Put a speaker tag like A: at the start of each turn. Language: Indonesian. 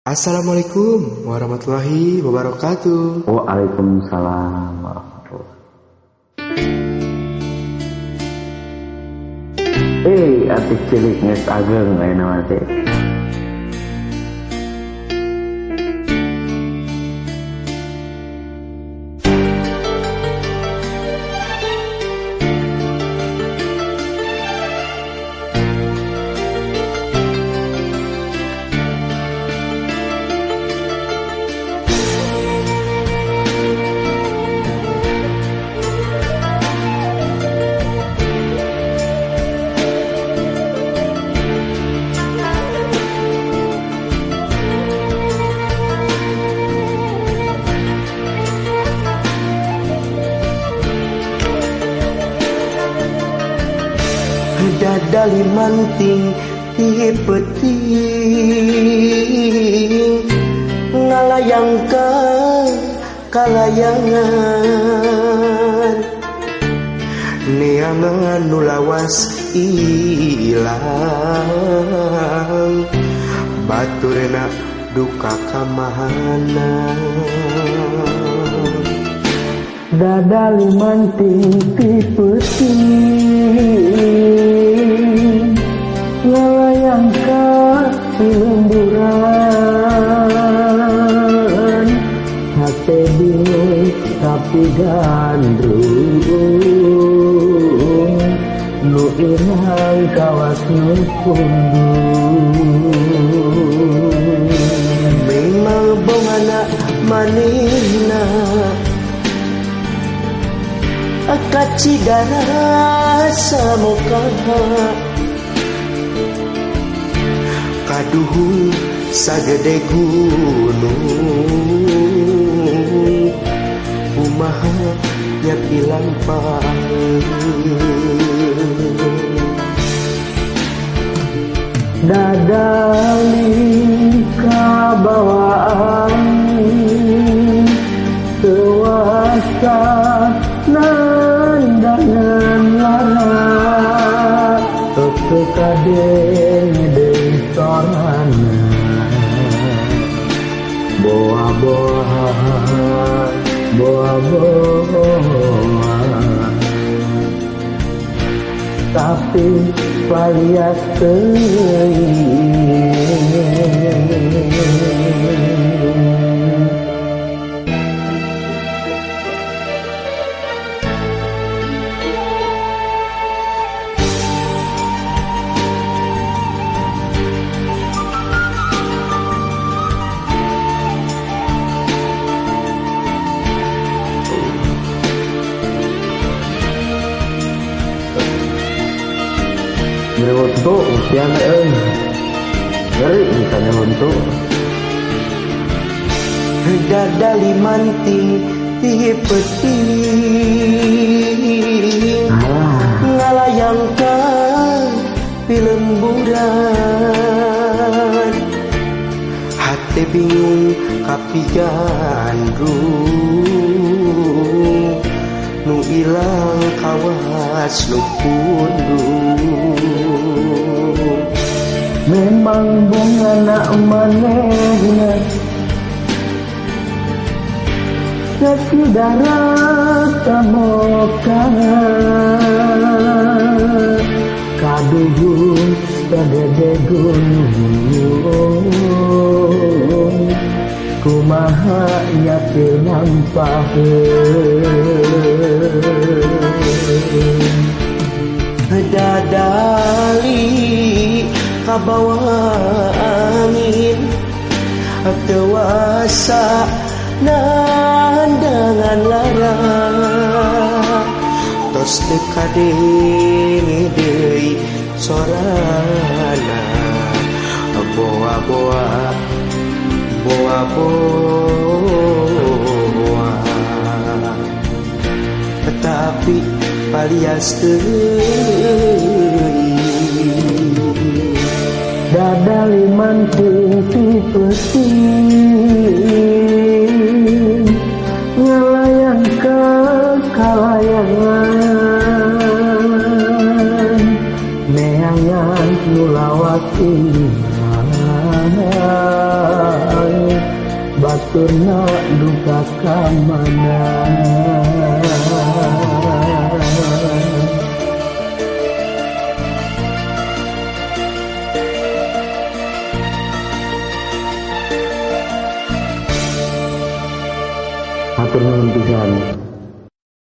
A: Assalamualaikum warahmatullahi wabarakatuh.
B: Waalaikumsalam warahmatullahi Eh, artis cilik ageng lain nama teh.
A: Dadali manting di peting ngalayang ke kalayangan neangan nulawas ilang baturena duka kamahana
B: Dadali manting ti peting Ngalayang ka lemburan Hati bingung tapi gandrung. Nu inang kawas nu
A: Memang bongana manina Akacidara samoka Kaduhung sagede gunung Umaha nyakilan
B: Dadali kabawaan. Tewasa de torana boa boa boa boa tapi payah teing Nyeluntuk, usian eh. Ngeri misalnya untuk.
A: Dadali manting di peting Ngalayang ke pilemburan Hati bingung kapi gandrung Nu ilang kawas nu pundung
B: Memang bunga nak manehna Kaki darat tamoka Kaduhung kadede gunung Kumaha nyatil nampaheun
A: dadali kabawa angin tewasa nandangan lara. Tos dekade deui sorana. Boa boa boa boa tetapi palias teuing
B: temanku untuk bersin Ngelayang ke kalayangan Neangan nulawat ingat Batur nak duka kamanan Pernah hentikan